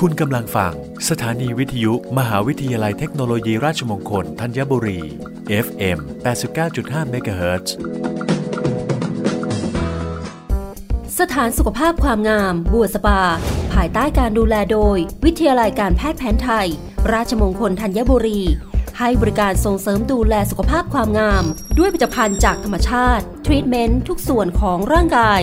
คุณกำลังฟัง สถานีวิทยุ มหาวิทยาลัยเทคโนโลยีราชมงคลธัญบุรี FM 89.5 MHz สถานสุขภาพความงาม บัวสปา ภายใต้การดูแลโดย วิทยาลัยการแพทย์แผนไทย ราชมงคลธัญบุรี ให้บริการส่งเสริมดูแลสุขภาพความงาม ด้วยผลิตภัณฑ์จากธรรมชาติ ทรีตเมนต์ทุกส่วนของร่างกาย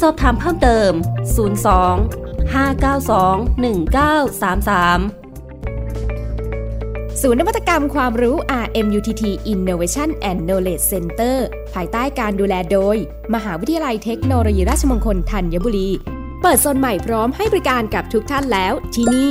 สอบถามเพิ่มเติม 02 592 1933 ศูนย์นวัตกรรมความรู้ RMUTT Innovation and Knowledge Center ภายใต้การดูแลโดย มหาวิทยาลัยเทคโนโลยีราชมงคลธัญบุรี เปิดโซนใหม่พร้อมให้บริการกับทุกท่านแล้วที่นี่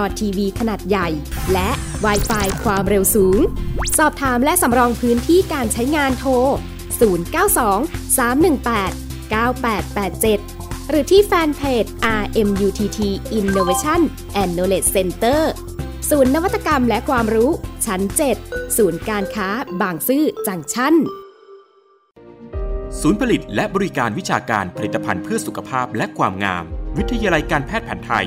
อทีวีขนาดใหญ่ และ w i ไฟความเร็วสูง สอบถามและสำรองพื้นที่การใช้งานโทร 092 318 9887 หรือที่แฟนเพจ RMUTT Innovation and Knowledge Center ศูนย์นวัตกรรมและความรู้ ชั้น 7 ศูนย์การค้าบางซื่อจังชั้น ศูนย์ผลิตและบริการวิชาการผลิตภัณฑ์เพื่อสุขภาพและความงาม วิทยาลัยการแพทย์แผนไทย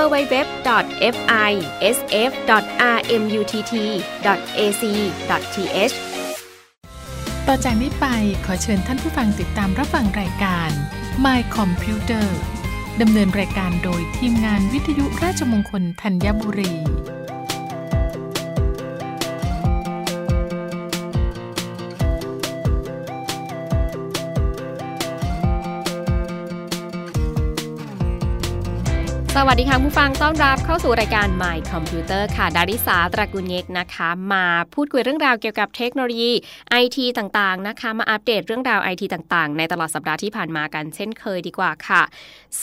www.fisf.rmutt.ac.th ต่อจากนี้ไปขอเชิญท่านผู้ฟังติดตามรับฟังรายการ My Computer ดำเนินรายการโดยทีมงานวิทยุราชมงคลธัญบุรี วัสดีค่ะผู้ฟังต้อนรับเข้าสู่รายการ My Computer ค่ะ ดาริสาตระกูลเยกนะคะ มาพูดคุยเรื่องราวเกี่ยวกับเทคโนโลยีไอทีต่างๆนะคะ มาอัปเดตเรื่องราวไอทีต่างๆ ในตลอดสัปดาห์ที่ผ่านมากันเช่นเคยดีกว่าค่ะ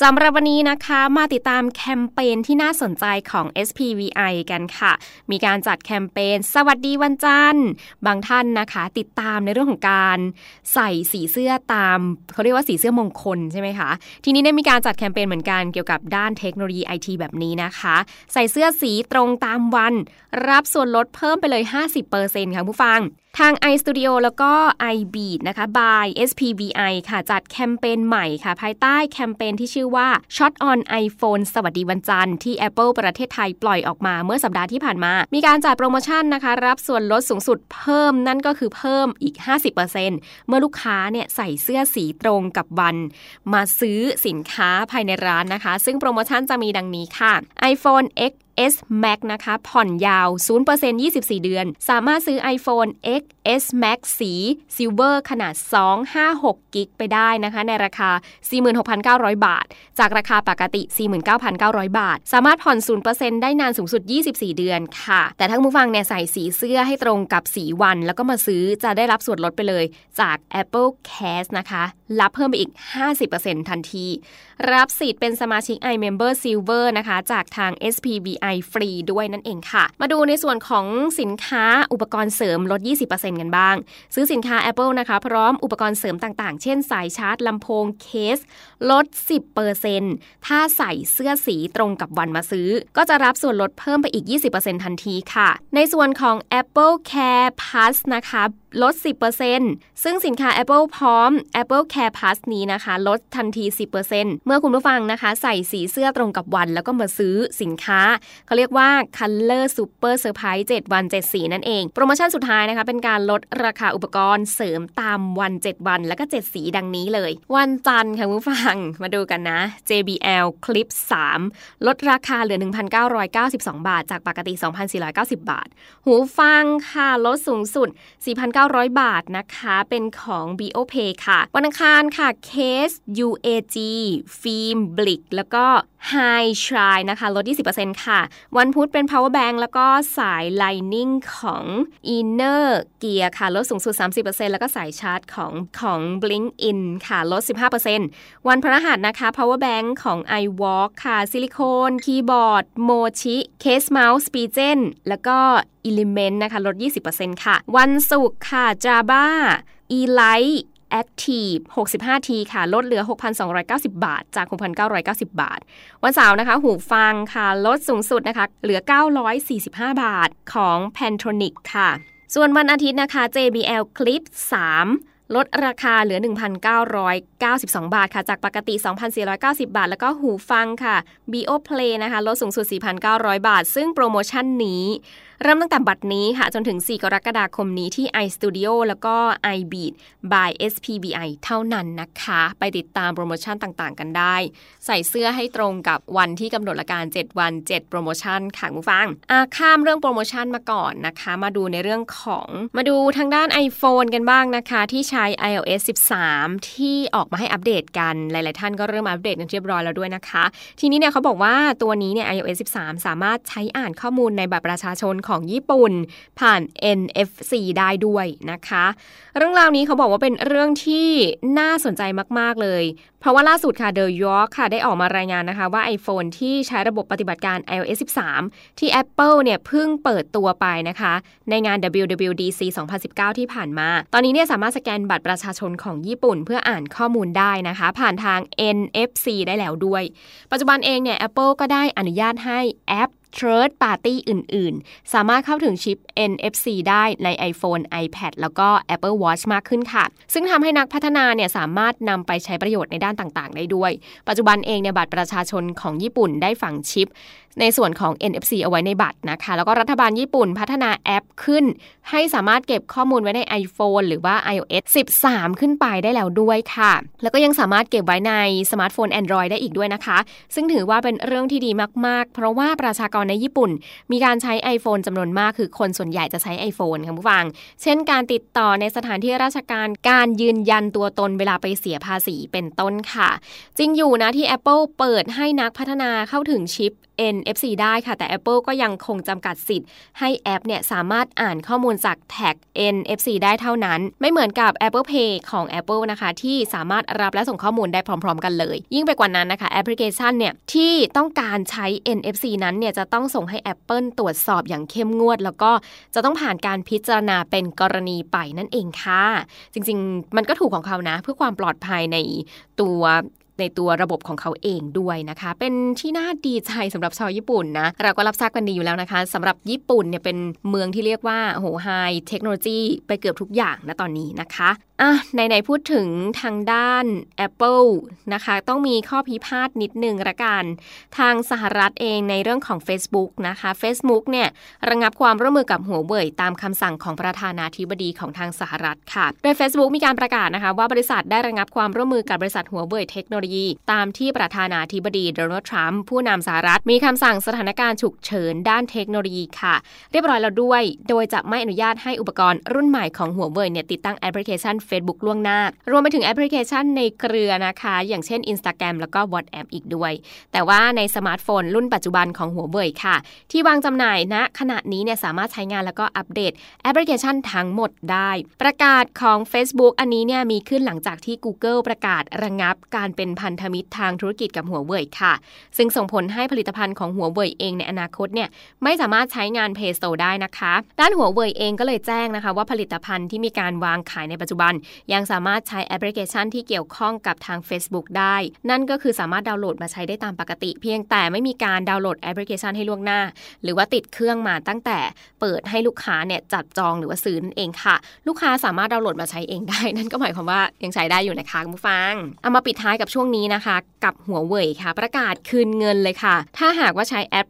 สำหรับวันนี้นะคะมาติดตามแคมเปญที่น่าสนใจของ SPVI กันค่ะ มีการจัดแคมเปญสวัสดีวันจันทร์ บางท่านนะคะ ติดตามในเรื่องของการใส่สีเสื้อตามเขาเรียกว่าสีเสื้อมงคลใช่ไหมคะทีนี้ได้มีการจัดแคมเปญเหมือนกันเกี่ยวกับด้านเทคโนโลยีไอทีแบบนี้นะคะ ใส่เสื้อสีตรงตามวัน รับส่วนลดเพิ่มไปเลย 50%ค่ะผู้ฟัง ทาง iStudio แล้วก็ iBeat นะคะ by SPVI ค่ะ จัดแคมเปญใหม่ค่ะ ภายใต้แคมเปญที่ชื่อว่า Shot on iPhone สวัสดีวันจันทร์ที่ Apple ประเทศไทยปล่อยออกมาเมื่อสัปดาห์ที่ผ่านมา มีการจัดโปรโมชั่นนะคะ รับส่วนลดสูงสุดเพิ่มนั่นก็คือเพิ่มอีก 50%เมื่อลูกค้าเนี่ยใส่เสื้อสีตรงกับวัน มาซื้อสินค้าภายในร้านนะคะ ซึ่งโปรโมชั่นจะมีดังนี้ค่ะ iPhone X S Max นะคะ ผ่อนยาว 0% 24 เดือน สามารถซื้อ iPhone X S Max สี Silver ขนาด 256กิกไปได้นะคะ ในราคา 46,900 บาท จากราคาปกติ 49,900 บาท สามารถผ่อน 0%ได้นานสูงสุด 24 เดือนค่ะ แต่ถ้าผู้ฟังเนี่ยใส่สีเสื้อให้ตรงกับสีวัน แล้วก็มาซื้อจะได้รับส่วนลดไปเลยจาก Apple Cash นะคะ รับเพิ่มไปอีก 50%ทันที รับสิทธิ์เป็นสมาชิก iMember Silver นะคะ จากทาง SPBI ฟรีด้วยนั่นเองค่ะ มาดูในส่วนของสินค้าอุปกรณ์เสริมลด 20%กันบ้าง ซื้อสินค้า Apple นะคะ พร้อมอุปกรณ์เสริมต่างๆ เช่นสายชาร์จลำโพงเคส ลด 10%ถ้าใส่เสื้อสีตรงกับวันมาซื้อ ก็จะรับส่วนลดเพิ่มไปอีก 20%ทันทีค่ะ ในส่วนของ Apple Care Plus นะคะ ลด 10%ซึ่งสินค้า Apple พร้อม Apple Care Plus นี้นะคะ ลดทันที 10%เมื่อคุณผู้ฟังนะคะ ใส่สีเสื้อตรงกับวันแล้วก็มาซื้อสินค้า เขาเรียกว่า Color Super Surprise 7 วัน 7 สีนั่นเอง โปรโมชั่นสุดท้ายนะคะ เป็นการลดราคาอุปกรณ์เสริมตามวัน 7 วัน แล้วก็ 7 สีดังนี้เลย วันจันทร์ค่ะคุณผู้ฟังมาดูกันนะ JBL Clip 3 ลดราคาเหลือ 1,992 บาท จากปกติ 2,490 บาท หูฟังค่ะลดสูงสุด 4,900บาทนะคะ เป็นของ BOPay ค่ะ วันอังคารค่ะ Case UAG ฟิล์มบลิกแล้วก็ High Shine นะคะ ลด 20%ค่ะ วันพุธเป็น power bank แล้วก็สาย Lightning ของ Inner Gear ค่ะ ลดสูงสุด 30%แล้วก็สายชาร์จของของ Blink In ค่ะ ลด 15%วันพฤหัสนะคะ power bank ของ iWalk ค่ะ ซิลิโคน คีย์บอร์ด โมชิ เคสเมาส์ปีเจนแล้วก็ Element นะคะ ลด 20%ค่ะ วันศุกร์ค่ะ Java E-Lite Active 65 ทีค่ะ ลดเหลือ 6,290 บาท จาก 6,990 บาท วันเสาร์นะคะ หูฟังค่ะ ลดสูงสุดนะคะ เหลือ 945 บาทของ Pantonic ค่ะ ส่วนวันอาทิตย์นะคะ JBL Clip 3 ลดราคาเหลือ 1,992 บาทค่ะ จากปกติ 2,490 บาท แล้วก็หูฟังค่ะ BO Play นะคะ ลดสูงสุด 4,900 บาท ซึ่งโปรโมชั่นนี้ เริ่มตั้งแต่บัตรนี้ค่ะ จนถึง 4 กรกฎาคมนี้ที่ iStudio แล้วก็ iBeat by SPBI เท่านั้นนะคะ ไปติดตามโปรโมชั่นต่างๆ กันได้ ใส่เสื้อให้ตรงกับวันที่กำหนดละการ 7 วัน 7 โปรโมชั่นค่ะคุณฟังอาข้ามเรื่องโปรโมชั่นมาก่อนนะคะ มาดูในเรื่องของ มาดูทางด้าน iPhone กันบ้างนะคะที่ใช้ iOS 13 ที่ออกมาให้อัปเดตกัน หลาย ๆ ท่านก็เริ่มอัปเดตกันเรียบร้อยแล้วด้วยนะคะ ทีนี้เนี่ยเขาบอกว่าตัวนี้เนี่ย iOS 13 สามารถใช้อ่านข้อมูลในบัตรประชาชนของญี่ปุ่น ผ่าน NFC ได้ด้วยนะคะ เรื่องราวนี้เขาบอกว่าเป็นเรื่องที่น่าสนใจมาก ๆ เลย เพราะว่าล่าสุดค่ะ The York ค่ะได้ออกมารายงานนะคะว่า iPhone ที่ใช้ระบบปฏิบัติการ iOS 13 ที่ Apple เนี่ยเพิ่งเปิดตัวไปนะคะ ในงาน WWDC 2019 ที่ผ่านมา ตอนนี้เนี่ยสามารถสแกนบัตรประชาชนของญี่ปุ่น เพื่ออ่านข้อมูลได้นะคะ ผ่านทาง NFC ได้แล้วด้วย ปัจจุบันเองเนี่ย Apple ก็ได้อนุญาตให้แอป Third Party อื่น ๆ สามารถเข้าถึงชิป NFC ได้ใน iPhone, iPad แล้วก็ Apple Watch มากขึ้นค่ะ ซึ่งทำให้นักพัฒนาเนี่ยสามารถนำไปใช้ประโยชน์ในด้านต่าง ๆ ได้ด้วย ปัจจุบันเองเนี่ยบัตรประชาชนของญี่ปุ่นได้ฝังชิป ในส่วนของ NFC เอาไว้ในบัตรนะคะ แล้วก็รัฐบาลญี่ปุ่นพัฒนาแอปขึ้น ให้สามารถเก็บข้อมูลไว้ใน iPhone หรือว่า iOS 13 ขึ้นไปได้แล้วด้วยค่ะ แล้วก็ยังสามารถเก็บไว้ในสมาร์ทโฟน Android ได้อีกด้วยนะคะ ซึ่งถือว่าเป็นเรื่องที่ดีมาก ๆ เพราะว่าประชากรในญี่ปุ่น มีการใช้ iPhone จำนวนมากคือคนส่วนใหญ่จะใช้ iPhone ค่ะผู้ฟัง เช่นการติดต่อในสถานที่ราชการการยืนยันตัวตนเวลาไปเสียภาษีเป็นต้นค่ะ จริงอยู่นะที่ Apple เปิดให้นักพัฒนาเข้าถึงชิป NFC ได้ค่ะ แต่ Apple ก็ยังคงจำกัดสิทธิ์ให้แอปเนี่ยสามารถอ่านข้อมูลจากแท็ก NFC ได้เท่านั้น ไม่เหมือนกับ Apple Pay ของ Apple นะคะที่สามารถรับและส่งข้อมูลได้พร้อม ๆ กันเลย ยิ่งไปกว่านั้นนะคะแอปพลิเคชันเนี่ยที่ต้องการใช้ NFC นั้นเนี่ยจะต้องส่งให้ Apple ตรวจสอบอย่างเข้มงวด แล้วก็จะต้องผ่านการพิจารณาเป็นกรณีไปนั่นเองค่ะ จริงๆ มันก็ถูกของเขานะ เพื่อความปลอดภัยในตัว ในตัวระบบของเขาเองด้วยนะคะ เป็นที่น่าดีใจสำหรับชาวญี่ปุ่นนะเราก็รับทราบกันดีอยู่แล้วนะคะสำหรับญี่ปุ่นเนี่ยเป็นเมืองที่เรียกว่าโหไฮเทคโนโลยีไปเกือบทุกอย่างนะตอนนี้นะคะอะไหนๆพูดถึงทางด้าน Apple นะคะ ต้องมีข้อพิพาทนิดนึงละกัน ทางสหรัฐเองในเรื่องของ Facebook นะคะ Facebook เนี่ยระงับความร่วมมือกับหัวเว่ยตามคำสั่งของประธานาธิบดีของทางสหรัฐค่ะ โดย Facebook มีการประกาศนะคะว่าบริษัทได้ระงับความร่วมมือกับบริษัทหัวเว่ยเทคโนโลยี ตามที่ประธานาธิบดีโดนัลด์ทรัมป์ผู้นำสหรัฐ มีคำสั่งสถานการณ์ฉุกเฉินด้านเทคโนโลยีค่ะ เรียบร้อยแล้วด้วย โดยจะไม่อนุญาตให้อุปกรณ์รุ่นใหม่ของหัวเว่ยเนี่ยติดตั้งแอปพลิเคชัน Facebook ล่วงหน้า รวมไปถึงแอปพลิเคชันในเครือนะคะ อย่างเช่น Instagram แล้วก็ WhatsApp อีกด้วย แต่ว่าในสมาร์ทโฟนรุ่นปัจจุบันของหัวเว่ยค่ะ ที่วางจำหน่ายณขณะนี้เนี่ยสามารถใช้งานแล้วก็อัปเดตแอปพลิเคชันทั้งหมดได้ ประกาศของ Facebook อันนี้เนี่ยมีขึ้นหลังจากที่ Google ประกาศระงับการเป็นพันธมิตรทางธุรกิจกับหัวเว่ยค่ะ ซึ่งส่งผลให้ผลิตภัณฑ์ของหัวเว่ยเองในอนาคตเนี่ยไม่สามารถใช้งาน Play Store ได้นะคะ ด้านหัวเว่ยเองก็เลยแจ้งนะคะว่าผลิตภัณฑ์ที่มีการวางขายในปัจจุบัน ยังสามารถใช้แอปพลิเคชันที่เกี่ยวข้องกับทาง Facebook ได้ นั่นก็คือสามารถดาวน์โหลดมาใช้ได้ตามปกติ เพียงแต่ไม่มีการดาวน์โหลดแอปพลิเคชันให้ล่วงหน้า หรือว่าติดเครื่องมาตั้งแต่เปิดให้ลูกค้าเนี่ยจับจองหรือว่าซื้อนั่นเองค่ะ ลูกค้าสามารถดาวน์โหลดมาใช้เองได้ นั่นก็หมายความว่ายังใช้ได้อยู่นะคะคุณผู้ฟังเอามาปิดท้ายกับช่วงนี้นะคะ กับหัวเว่ยค่ะ ประกาศคืนเงินเลยค่ะ ถ้าหากว่าใช้แอป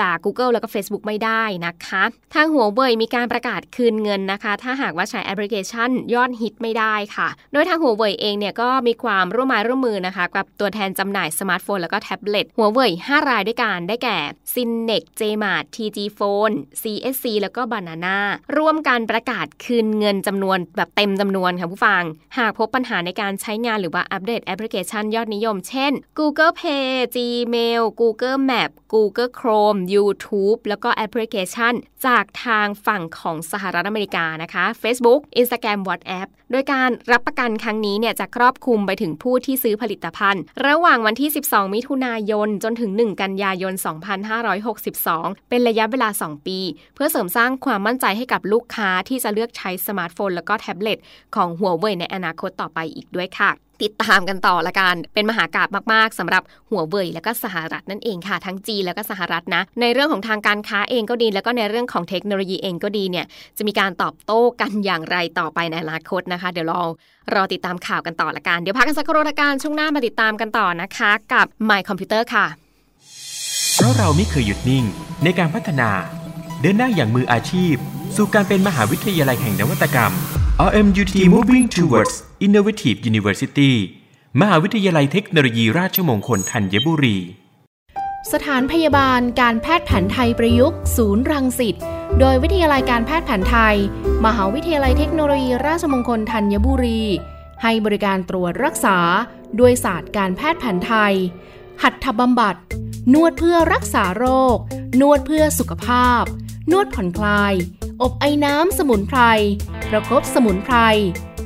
จาก Google แล้วก็ Facebook ไม่ได้นะคะ ทางหัวเว่ยมีการประกาศคืนเงินนะคะ ถ้าหากว่าใช้แอปพลิเคชันยอดฮิตไม่ได้ค่ะ โดยทางหัวเว่ยเองเนี่ยก็มีความร่วมมือร่วมมือนะคะ กับตัวแทนจำหน่ายสมาร์ทโฟนแล้วก็แท็บเล็ตหัวเว่ย5รายด้วยกันได้แก่ s i n n e x JMart TG Phone CSC แล้วก็ Banana ร่วมกันประกาศคืนเงินจำนวนแบบเต็มจำนวนค่ะผู้ฟัง หากพบปัญหาในการใช้งานหรือว่าอัปเดตแอปพลิเคชันยอดนิยม เช่น Google Pay, Gmail Google Map Google Chrome YouTube แล้วก็แอปพลิเคชัน จากทางฝั่งของสหรัฐอเมริกานะคะ Facebook Instagram WhatsApp โดยการรับประกันครั้งนี้เนี่ยจะครอบคลุมไปถึงผู้ที่ซื้อผลิตภัณฑ์ ระหว่างวันที่ 12 มิถุนายน จนถึง 1 กันยายน 2562 เป็นระยะเวลา 2 ปี เพื่อเสริมสร้างความมั่นใจให้กับลูกค้าที่จะเลือกใช้สมาร์ทโฟน แล้วก็แท็บเล็ตของหัวเว่ยในอนาคตต่อไปอีกด้วยค่ะ ติดตามกันต่อละกัน เป็นมหากาพย์มากๆสำหรับหัวเว่ยและก็สหรัฐนั่นเองค่ะ ทั้งจีนแล้วก็สหรัฐนะ ในเรื่องของทางการค้าเองก็ดี แล้วก็ในเรื่องของเทคโนโลยีเองก็ดีเนี่ย จะมีการตอบโต้กันอย่างไรต่อไปในอนาคตนะคะ เดี๋ยวเรารอติดตามข่าวกันต่อละกัน เดี๋ยวพักกันสักครู่ละกัน ช่วงหน้ามาติดตามกันต่อนะคะ กับ My Computer ค่ะ เพราะเราไม่เคยหยุดนิ่งในการพัฒนา เดินหน้าอย่างมืออาชีพ สู่การเป็นมหาวิทยาลัยแห่งนวัตกรรม RMUT Moving Towards Innovative University มหาวิทยาลัยเทคโนโลยีราชมงคลธัญบุรี สถานพยาบาลการแพทย์แผนไทยประยุกต์ ศูนย์รังสิต โดยวิทยาลัยการแพทย์แผนไทย มหาวิทยาลัยเทคโนโลยีราชมงคลธัญบุรี ให้บริการตรวจรักษา ด้วยศาสตร์การแพทย์แผนไทย หัตถบำบัด นวดเพื่อรักษาโรค นวดเพื่อสุขภาพ นวดผ่อนคลาย อบไอน้ำสมุนไพร ประครบสมุนไพร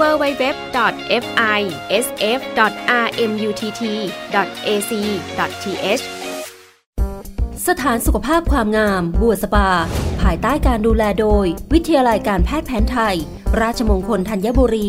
www.fisf.rmutt.ac.th สถานสุขภาพความงาม บัวสปา ภายใต้การดูแลโดย วิทยาลัยการแพทย์แผนไทย ราชมงคลธัญบุรี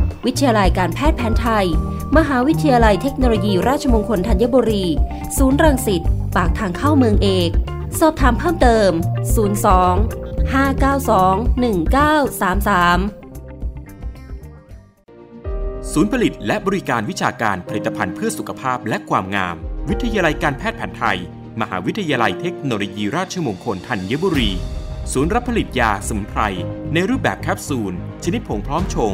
วิทยาลัยการแพทย์แผนไทย มหาวิทยาลัยเทคโนโลยีราชมงคลธัญบุรี ศูนย์รังสิต ปากทางเข้าเมืองเอก สอบถามเพิ่มเติม 02 592 1933 ศูนย์ผลิตและบริการวิชาการผลิตภัณฑ์เพื่อสุขภาพและความงาม วิทยาลัยการแพทย์แผนไทย มหาวิทยาลัยเทคโนโลยีราชมงคลธัญบุรี ศูนย์รับผลิตยาสมุนไพร ในรูปแบบแคปซูล ชนิดผงพร้อมชง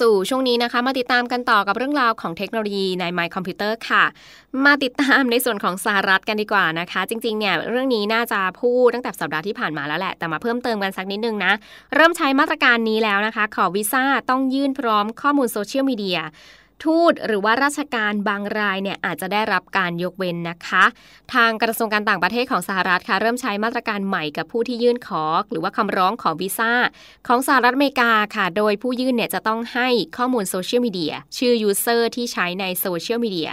สู่ช่วงนี้นะคะ มาติดตามกันต่อกับเรื่องราวของเทคโนโลยีในไมค์คอมพิวเตอร์ค่ะ มาติดตามในส่วนของสหรัฐกันดีกว่านะคะ จริงๆเนี่ยเรื่องนี้น่าจะพูดตั้งแต่สัปดาห์ที่ผ่านมาแล้วแหละ แต่มาเพิ่มเติมกันสักนิดนึงนะ เริ่มใช้มาตรการนี้แล้วนะคะ ขอวีซ่าต้องยื่นพร้อมข้อมูลโซเชียลมีเดีย ทูตหรือว่าราชการบางรายเนี่ยอาจจะได้รับการยกเว้นนะคะ ทางกระทรวงการต่างประเทศของสหรัฐค่ะเริ่มใช้มาตรการใหม่กับผู้ที่ยื่นขอ หรือว่าคำร้องขอวีซ่าของสหรัฐอเมริกาค่ะ โดยผู้ยื่นเนี่ยจะต้องให้ข้อมูลโซเชียลมีเดียชื่อ user ที่ใช้ในโซเชียลมีเดีย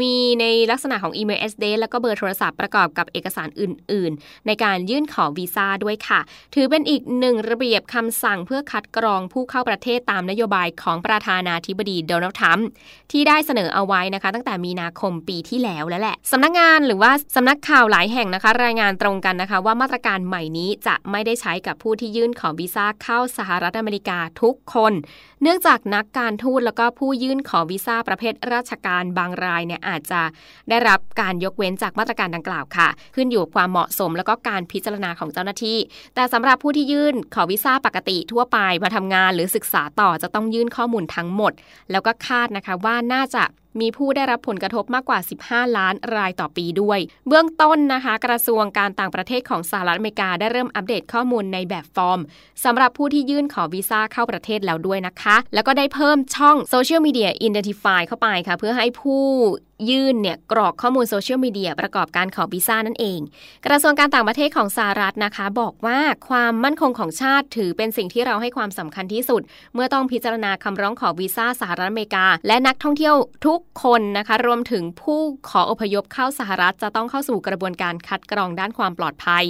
มีในลักษณะของอีเมล SD แล้วก็เบอร์โทรศัพท์ประกอบกับเอกสารอื่น ๆ ในการยื่นขอวีซ่าด้วยค่ะ ถือเป็นอีกหนึ่งระเบียบคำสั่งเพื่อคัดกรองผู้เข้าประเทศตามนโยบายของประธานาธิบดีโดนัลด์ทรัมป์ที่ได้เสนอเอาไว้นะคะ ตั้งแต่มีนาคมปีที่แล้วแล้วแหละสำนักงานหรือว่าสำนักข่าวหลายแห่งนะคะ รายงานตรงกันนะคะ ว่ามาตรการใหม่นี้จะไม่ได้ใช้กับผู้ที่ยื่นขอวีซ่าเข้าสหรัฐอเมริกาทุกคน เนื่องจากนักการทูตแล้วก็ผู้ยื่นขอวีซ่าประเภทราชการบางรายเนี่ยอาจจะได้รับการยกเว้นจากมาตรการดังกล่าวค่ะ ขึ้นอยู่กับความเหมาะสมแล้วก็การพิจารณาของเจ้าหน้าที่ แต่สำหรับผู้ที่ยื่นขอวีซ่าปกติทั่วไปมาทำงานหรือศึกษาต่อจะต้องยื่นข้อมูลทั้งหมด แล้วก็คาาดนะคะว่าน่าจะมีผู้ได้รับผลกระทบมากกว่า 15 ล้านรายต่อปีด้วย เบื้องต้นนะคะ กระทรวงการต่างประเทศของสหรัฐอเมริกาได้เริ่มอัปเดตข้อมูลในแบบฟอร์มสำหรับผู้ที่ยื่นขอวีซ่าเข้าประเทศแล้วด้วยนะคะ แล้วก็ได้เพิ่มช่อง Social Media Identify เข้าไปค่ะ เพื่อให้ผู้ยื่นเนี่ยกรอกข้อมูลโซเชียลมีเดียประกอบการขอวีซ่านั่นเอง กระทรวงการต่างประเทศของสหรัฐนะคะ บอกว่าความมั่นคงของชาติถือเป็นสิ่งที่เราให้ความสำคัญที่สุด เมื่อต้องพิจารณาคำร้องขอวีซ่าสหรัฐอเมริกา และนักท่องเที่ยวทุกกคนนะคะ รวมถึงผู้ขออพยพเข้าสหรัฐ จะต้องเข้าสู่กระบวนการคัดกรองด้านความปลอดภัย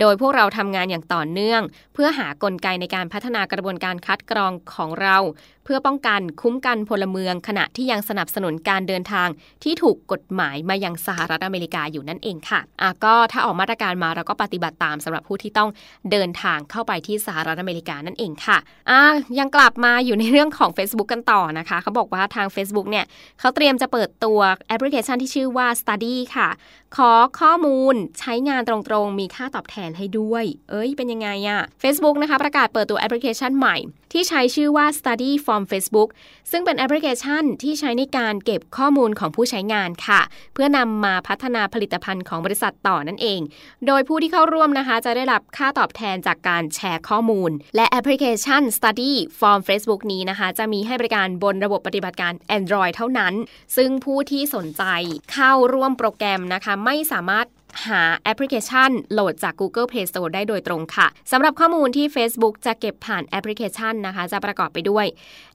โดยพวกเราทำงานอย่างต่อเนื่อง เพื่อหากลไกในการพัฒนากระบวนการคัดกรองของเราเพื่อป้องกันคุ้มกันพลเมืองขณะที่ยังสนับสนุนการเดินทางที่ถูกกฎหมายมายังสหรัฐอเมริกาอยู่นั่นเองค่ะอะก็ถ้าออกมาตรการมาเราก็ปฏิบัติตามสำหรับผู้ที่ต้องเดินทางเข้าไปที่สหรัฐอเมริกานั่นเองค่ะอะยังกลับมาอยู่ในเรื่องของ Facebook กันต่อนะคะเขาบอกว่าทาง Facebook เนี่ยเขาเตรียมจะเปิดตัวแอปพลิเคชันที่ชื่อว่า Study ค่ะ ขอข้อมูลใช้งานตรงๆ มีค่าตอบแทนให้ด้วย เอ้ย เป็นยังไงอะ Facebook นะคะ ประกาศเปิดตัวแอปพลิเคชันใหม่ ที่ใช้ชื่อว่า Study from Facebook ซึ่งเป็นแอปพลิเคชันที่ใช้ในการเก็บข้อมูลของผู้ใช้งานค่ะ เพื่อนำมาพัฒนาผลิตภัณฑ์ของบริษัทต่อนั่นเอง โดยผู้ที่เข้าร่วมนะคะ จะได้รับค่าตอบแทนจากการแชร์ข้อมูล และแอปพลิเคชัน Study from Facebook นี้นะคะ จะมีให้บริการบนระบบปฏิบัติการ Android เท่านั้น ซึ่งผู้ที่สนใจเข้าร่วมโปรแกรมนะคะไม่สามารถหาแอปพลิเคชันโหลดจาก Google Play Store ได้โดยตรงค่ะสำหรับข้อมูลที่ Facebook จะเก็บผ่านแอปพลิเคชันนะคะ จะประกอบไปด้วย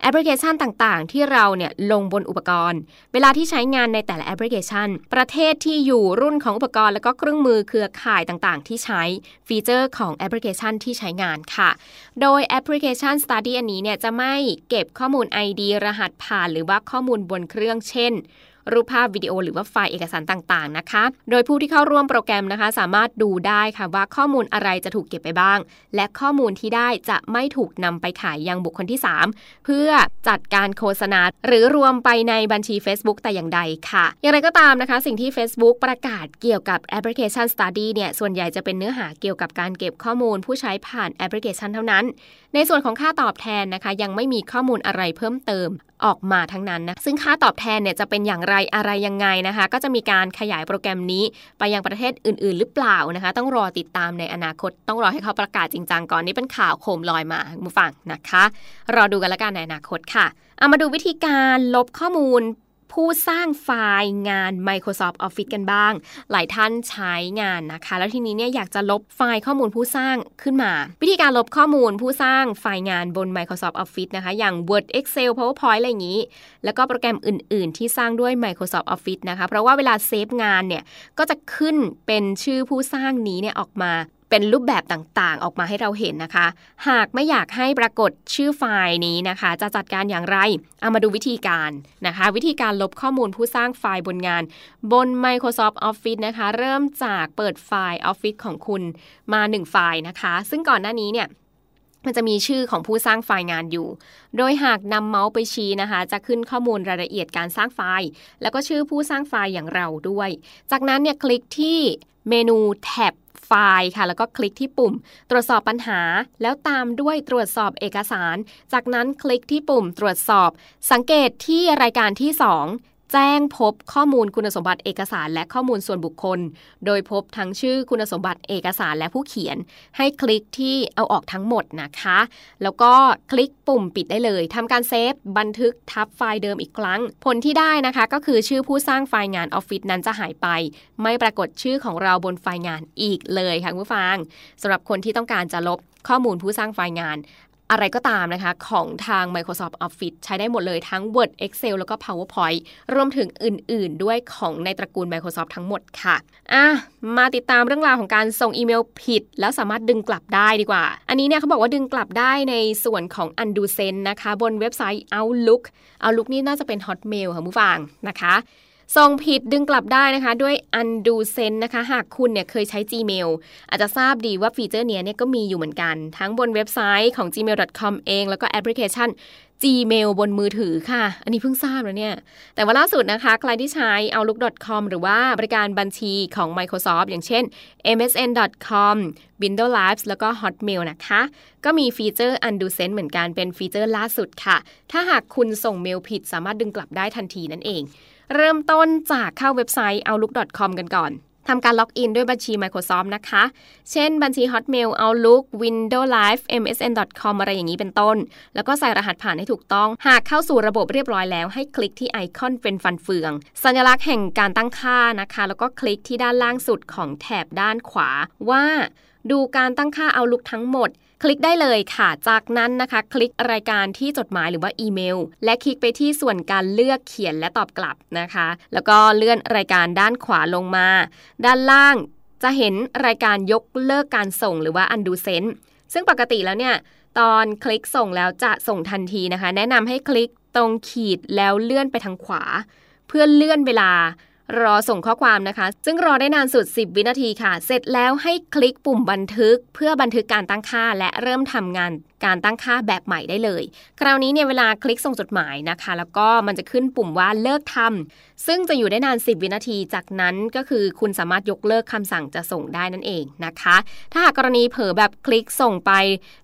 แอปพลิเคชันต่างๆ ที่เราเนี่ยลงบนอุปกรณ์ เวลาที่ใช้งานในแต่ละแอปพลิเคชัน ประเทศที่อยู่รุ่นของอุปกรณ์ แล้วก็เครื่องมือเครือข่ายต่างๆ ที่ใช้ฟีเจอร์ของแอปพลิเคชันที่ใช้งานค่ะ โดยแอปพลิเคชัน Study อันนี้เนี่ยจะไม่เก็บข้อมูล ID รหัสผ่าน หรือว่าข้อมูลบนเครื่องเช่น รูปภาพวิดีโอ หรือว่าไฟล์เอกสารต่างๆนะคะ โดยผู้ที่เข้าร่วมโปรแกรมนะคะ สามารถดูได้ค่ะว่าข้อมูลอะไรจะถูกเก็บไปบ้าง และข้อมูลที่ได้จะไม่ถูกนำไปขายยังบุคคลที่ 3 เพื่อจัดการโฆษณา หรือรวมไปในบัญชี Facebook แต่อย่างใดค่ะ อย่างไรก็ตามนะคะ สิ่งที่ Facebook ประกาศเกี่ยวกับแอปพลิเคชัน Study เนี่ยส่วนใหญ่จะเป็นเนื้อหาเกี่ยวกับการเก็บข้อมูลผู้ใช้ผ่านแอปพลิเคชันเท่านั้น ในส่วนของค่าตอบแทนนะคะ ยังไม่มีข้อมูลอะไรเพิ่มเติมออกมาทั้งนั้นนะซึ่งค่าตอบแทนเนี่ยจะเป็นอย่างไรอะไรยังไงนะคะ ก็จะมีการขยายโปรแกรมนี้ไปยังประเทศอื่น ๆ หรือเปล่านะคะ ต้องรอติดตามในอนาคต ต้องรอให้เขาประกาศจริงจังก่อนนี่เป็นข่าวโคมลอยมาคุณฟังนะคะ รอดูกันละกันในอนาคตค่ะเอามาดูวิธีการลบข้อมูล ผู้สร้างไฟล์งาน Microsoft Office กันบ้าง หลายท่านใช้งานนะคะ แล้วทีนี้เนี่ยอยากจะลบไฟล์ข้อมูลผู้สร้างขึ้นมา วิธีการลบข้อมูลผู้สร้างไฟล์งานบน Microsoft Office นะคะ อย่าง Word Excel PowerPoint อะไรอย่างนี้ แล้วก็โปรแกรมอื่น ๆ ที่สร้างด้วย Microsoft Office นะคะ เพราะว่าเวลาเซฟงานเนี่ย ก็จะขึ้นเป็นชื่อผู้สร้างนี้เนี่ยออกมา เป็นรูปแบบต่างๆ ออกมาให้เราเห็นนะคะ หากไม่อยากให้ปรากฏชื่อไฟล์นี้นะคะ จะจัดการอย่างไร เอามาดูวิธีการนะคะ วิธีการลบข้อมูลผู้สร้างไฟล์บนงาน บน Microsoft Office นะคะ เริ่มจากเปิดไฟล์ Office ของคุณมา 1 ไฟล์นะคะ ซึ่งก่อนหน้านี้เนี่ยมันจะมีชื่อของผู้สร้างไฟล์งานอยู่ โดยหากนำเมาส์ไปชี้นะคะ จะขึ้นข้อมูลรายละเอียดการสร้างไฟล์ แล้วก็ชื่อผู้สร้างไฟล์อย่างเราด้วย จากนั้นเนี่ยคลิกที่ เมนูแท็บไฟล์ค่ะ แล้วก็คลิกที่ปุ่ม ตรวจสอบปัญหา แล้วตามด้วยตรวจสอบเอกสาร จากนั้นคลิกที่ปุ่มตรวจสอบ สังเกตที่รายการที่ 2 แจ้งพบข้อมูลคุณสมบัติเอกสารและข้อมูลส่วนบุคคล โดยพบทั้งชื่อคุณสมบัติเอกสารและผู้เขียน ให้คลิกที่เอาออกทั้งหมดนะคะ แล้วก็คลิกปุ่มปิดได้เลยทำการ save บันทึกทับไฟล์เดิมอีกครั้ง ผลที่ได้นะคะ ก็คือชื่อผู้สร้างไฟล์งานออฟฟิศนั้นจะหายไป ไม่ปรากฏชื่อของเราบนไฟล์งานอีกเลยค่ะผู้ฟังสำหรับคนที่ต้องการจะลบข้อมูลผู้สร้างไฟล์งาน อะไรก็ตามนะคะของทาง Microsoft Office ใช้ได้หมดเลยทั้ง Word Excel แล้วก็ PowerPoint รวมถึงอื่น ๆ ด้วยของในตระกูล Microsoft ทั้งหมดค่ะอะ มาติดตามเรื่องราวของการส่งอีเมลผิด แล้วสามารถดึงกลับได้ดีกว่า อันนี้เนี่ยเขาบอกว่าดึงกลับได้ในส่วนของ Undo Send นะคะ บนเว็บไซต์ Outlook Outlook นี่น่าจะเป็น Hotmail ค่ะผู้ฟังนะคะ ส่งผิดดึงกลับได้นะคะด้วย undo send นะคะ หากคุณเนี่ยเคยใช้ Gmail อาจจะทราบดีว่าฟีเจอร์เนี้ยเนี่ยก็มีอยู่เหมือนกัน ทั้งบนเว็บไซต์ของ gmail.com เอง แล้วก็แอปพลิเคชัน Gmail บนมือถือค่ะ อันนี้เพิ่งทราบแล้วเนี่ย แต่ว่าล่าสุดนะคะ ใครที่ใช้ outlook.com หรือว่าบริการบัญชีของ Microsoft อย่างเช่น msn.com Windows Live แล้วก็ Hotmail นะคะ ก็มี feature undo send เหมือนกันเป็น feature ล่าสุดค่ะ ถ้าหากคุณส่งเมลผิดสามารถดึงกลับได้ทันทีนั่นเอง เริ่มต้นจากเข้าเว็บไซต์ outlook.com กันก่อนทำการ login ด้วยบัญชี Microsoft นะคะ เช่นบัญชี Hotmail Outlook Windows Live MSN.com อะไรอย่างนี้เป็นต้น แล้วก็ใส่รหัสผ่านให้ถูกต้อง หากเข้าสู่ระบบเรียบร้อยแล้ว ให้คลิกที่ไอคอนเป็นฟันเฟือง สัญลักษณ์แห่งการตั้งค่านะคะ แล้วก็คลิกที่ด้านล่างสุดของแถบด้านขวาว่า ดูการตั้งค่า Outlook ทั้งหมด คลิกได้เลยค่ะ จากนั้นนะคะ คลิกรายการที่จดหมายหรือว่าอีเมล และคลิกไปที่ส่วนการเลือกเขียนและตอบกลับนะคะ แล้วก็เลื่อนรายการด้านขวาลงมา ด้านล่างจะเห็นรายการยกเลิกการส่งหรือว่า undo send ซึ่งปกติแล้วเนี่ย ตอนคลิกส่งแล้วจะส่งทันทีนะคะ แนะนำให้คลิกตรงขีดแล้วเลื่อนไปทางขวา เพื่อเลื่อนเวลา รอส่งข้อความนะคะ ซึ่งรอได้นานสุด 10 วินาทีค่ะ เสร็จแล้วให้คลิกปุ่มบันทึก เพื่อบันทึกการตั้งค่า และเริ่มทำงานการตั้งค่าแบบใหม่ได้เลย คราวนี้เนี่ยเวลาคลิกส่งจดหมายนะคะ แล้วก็มันจะขึ้นปุ่มว่าเลิกทำซึ่งจะอยู่ได้นาน 10 วินาที จากนั้นก็คือคุณสามารถยกเลิกคำสั่งจะส่งได้นั่นเองนะคะ ถ้าหากกรณีเผลอแบบคลิกส่งไป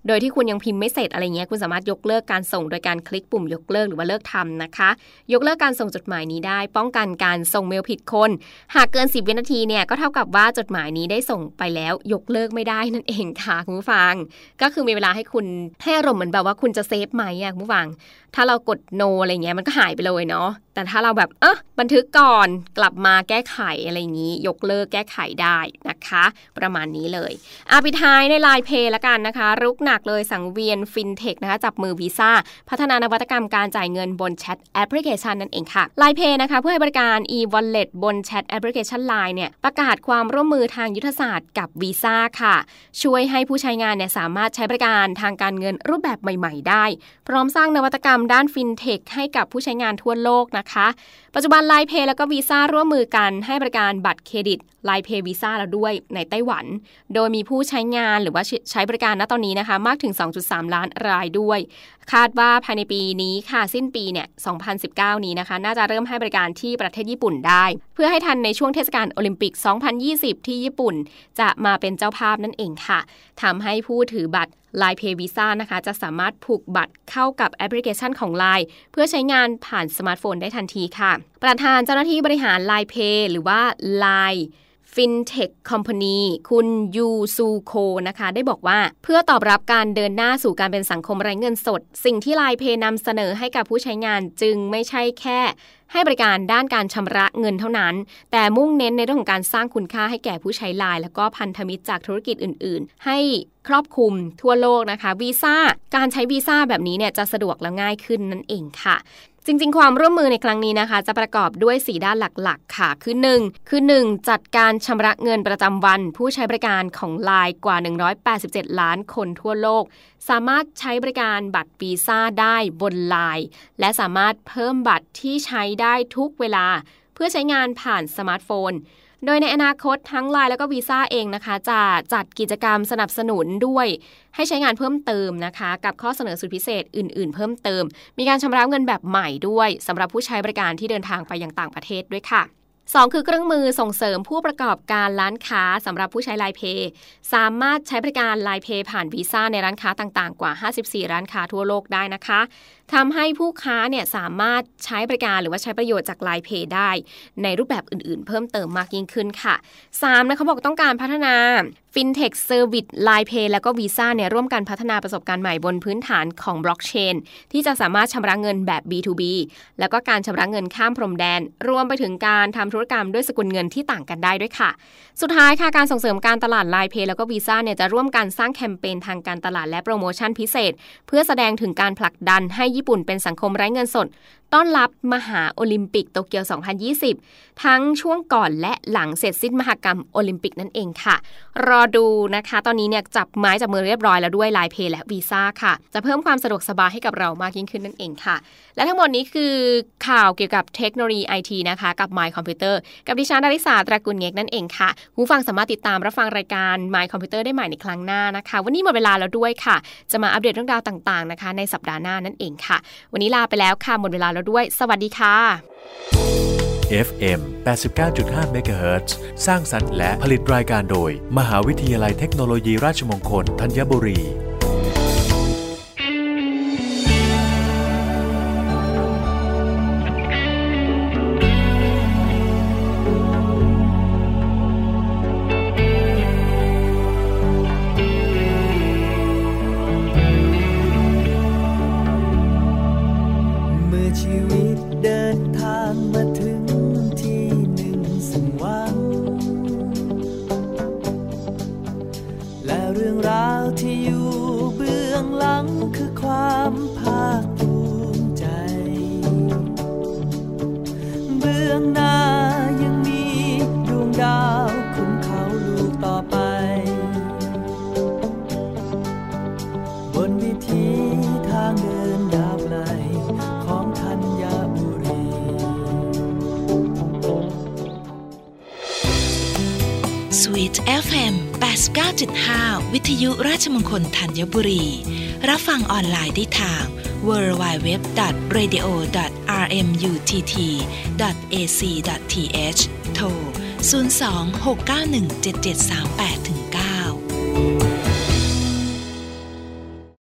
โดยที่คุณยังพิมพ์ไม่เสร็จอะไรเงี้ยคุณสามารถยกเลิกการส่ง โดยการคลิกปุ่มยกเลิกหรือว่าเลิกทำนะคะ ยกเลิกการส่งจดหมายนี้ได้ ป้องกันการส่งเมลผิดคน หากเกิน 10 วินาทีเนี่ยก็เท่ากับว่าจดหมายนี้ได้ส่งไปแล้วยกเลิกไม่ได้นั่นเองค่ะคุณผู้ฟัง ก็คือมีเวลาให้คุณให้อารมณ์เหมือนแบบว่าคุณจะเซฟไหมอะคุณผู้ฟัง ถ้าเรากดโนอะไรเงี้ยมันก็หายไปเลยเนาะแต่ถ้าเราแบบเออบันทึกก่อนกลับมาแก้ไขอะไรอย่างนี้ ยกเลิกแก้ไขได้นะคะ ประมาณนี้เลยอ่ะปิดท้ายใน Line Pay ละกันนะคะ รุกหนักเลยสังเวียนฟินเทคนะคะจับมือวีซ่าพัฒนานวัตกรรมการจ่ายเงินบน chat application นั่นเองค่ะ Line Pay นะคะเพื่อให้บริการ e-wallet บน chat application Line เนี่ยประกาศความร่วมมือทางยุทธศาสตร์กับวีซ่าค่ะ ช่วยให้ผู้ใช้งานเนี่ยสามารถใช้บริการทางการเงินรูปแบบใหม่ ๆ ได้ พร้อมสร้างนวัตกรรมด้านฟินเทคให้กับผู้ใช้งานทั่วโลกนะคะ ปัจจุบัน Line Pay แล้วก็วีซ่าร่วมมือกันให้บริการบัตรเครดิต Line Pay Visa แล้วด้วยในไต้หวัน โดยมีผู้ใช้งานหรือว่าใช้บริการณตอนนี้นะคะ มากถึง 2.3 ล้านรายด้วย คาดว่าภายในปีนี้ค่ะสิ้นปีเนี่ย2019 นี้นะคะ น่าจะเริ่มให้บริการที่ประเทศญี่ปุ่นได้ เพื่อให้ทันในช่วงเทศกาลโอลิมปิก 2020 ที่ญี่ปุ่น จะมาเป็นเจ้าภาพนั่นเองค่ะทำให้ผู้ถือบัตร Line Pay Visa นะคะจะสามารถผูกบัตรเข้ากับแอปพลิเคชันของ Line เพื่อใช้งานผ่านสมาร์ทโฟนได้ทันทีค่ะ ประธานเจ้าหน้าที่บริหาร Line Pay หรือว่า Line FinTech Company คุณยูซูโคนะคะ ได้บอกว่าเพื่อตอบรับการเดินหน้าสู่การเป็นสังคมไร้เงินสด สิ่งที่ไลน์เพย์นำเสนอให้กับผู้ใช้งานจึงไม่ใช่แค่ ให้บริการด้านการชำระเงินเท่านั้น แต่มุ่งเน้นในเรื่องของการสร้างคุณค่าให้แก่ผู้ใช้ไลน์แล้วก็พันธมิตรจากธุรกิจอื่น ๆ ให้ครอบคลุมทั่วโลกนะคะวีซ่าการใช้วีซ่าแบบนี้เนี่ยจะสะดวกและง่ายขึ้นนั่นเองค่ะ จริง ๆ ความร่วมมือในครั้งนี้นะคะ จะประกอบด้วย 4 ด้านหลักๆ ค่ะ คือ 1 คือ 1 จัดการชำระเงินประจำวัน ผู้ใช้บริการของไลน์กว่า 187 ล้านคนทั่วโลก สามารถใช้บริการบัตรปีซ่าได้บนไลน์และสามารถเพิ่มบัตรที่ใช้ได้ทุกเวลา เพื่อใช้งานผ่านสมาร์ทโฟน โดยในอนาคตทั้งไลน์แล้วก็วีซ่าเองนะคะ จะจัดกิจกรรมสนับสนุนด้วยให้ใช้งานเพิ่มเติมนะคะ กับข้อเสนอสุดพิเศษอื่น ๆ เพิ่มเติม มีการชำระเงินแบบใหม่ด้วยสำหรับผู้ใช้บริการที่เดินทางไปยังต่างประเทศด้วยค่ะ 2 คือเครื่องมือส่งเสริมผู้ประกอบการร้านค้าสำหรับผู้ใช้ไลน์เพย์สามารถใช้บริการไลน์เพย์ผ่านวีซ่าในร้านค้าต่างๆ กว่า 54 ร้านค้าทั่วโลกได้นะคะทำให้ผู้ค้าเนี่ยสามารถใช้บริการหรือว่าใช้ประโยชน์จากไลน์เพย์ได้ ในรูปแบบอื่นๆ เพิ่มเติมมากยิ่งขึ้นค่ะ3นะเขาบอกต้องการพัฒนา FinTech Service Line Pay แล้วก็ Visa เนี่ยร่วมกันพัฒนาประสบการณ์ใหม่บนพื้นฐานของบล็อกเชนที่จะสามารถชำระเงินแบบ B2B แล้วก็การชำระเงินข้ามพรมแดน รวมไปถึงการทำธุรกรรมด้วยสกุลเงินที่ต่างกันได้ด้วยค่ะ สุดท้ายค่ะการส่งเสริมการตลาด Line Pay แล้วก็ Visa เนี่ยจะร่วมกันสร้างแคมเปญทางการตลาดและโปรโมชั่นพิเศษ เพื่อแสดงถึงการผลักดันให้ญี่ปุ่นเป็นสังคมไร้เงินสดต้อนรับมหาโอลิมปิกโตเกียว 2020 ทั้งช่วงก่อนและหลังเสร็จสิ้นมหกรรมโอลิมปิกนั่นเองค่ะ รอดูนะคะ ตอนนี้เนี่ยจับไม้จับมือเรียบร้อยแล้วด้วยไลน์เพย์และวีซ่าค่ะ จะเพิ่มความสะดวกสบายให้กับเรามากยิ่งขึ้นนั่นเองค่ะ และทั้งหมดนี้คือข่าวเกี่ยวกับเทคโนโลยีไอทีนะคะกับ My Computer กับดิฉันดาริสาตระกูลเงกนั่นเองค่ะผู้ฟังสามารถติดตามรับฟังรายการ My Computer ได้ใหม่ในครั้งหน้านะคะ วันนี้หมดเวลาแล้วด้วยค่ะ จะมาอัปเดตเรื่องราวต่างๆนะคะ ในสัปดาห์หน้านั่นเองค่ะ วันนี้ลาไปแล้วค่ะหมดเวลาแล้วด้วย สวัสดีค่ะ FM 89.5 MHz สร้างสรรค์และผลิตรายการโดย มหาวิทยาลัยเทคโนโลยีราชมงคลธัญบุรี ทยุราชมงคลธัญบุรี รับฟังออนไลน์ได้ทาง www.radio.rmutt.ac.th โทร 026917738